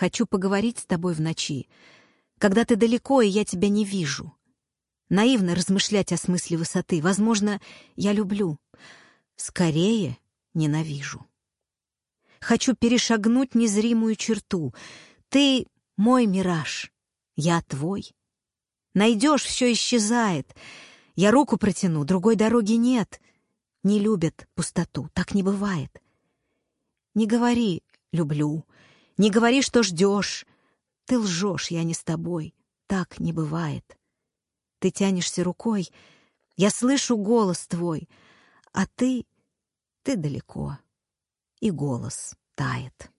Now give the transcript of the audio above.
Хочу поговорить с тобой в ночи, когда ты далеко, и я тебя не вижу. Наивно размышлять о смысле высоты. Возможно, я люблю. Скорее ненавижу. Хочу перешагнуть незримую черту. Ты мой мираж, я твой. Найдешь, все исчезает. Я руку протяну, другой дороги нет. Не любят пустоту, так не бывает. Не говори «люблю», не говори, что ждешь. Ты лжешь, я не с тобой, так не бывает. Ты тянешься рукой, я слышу голос твой, а ты, ты далеко, и голос тает.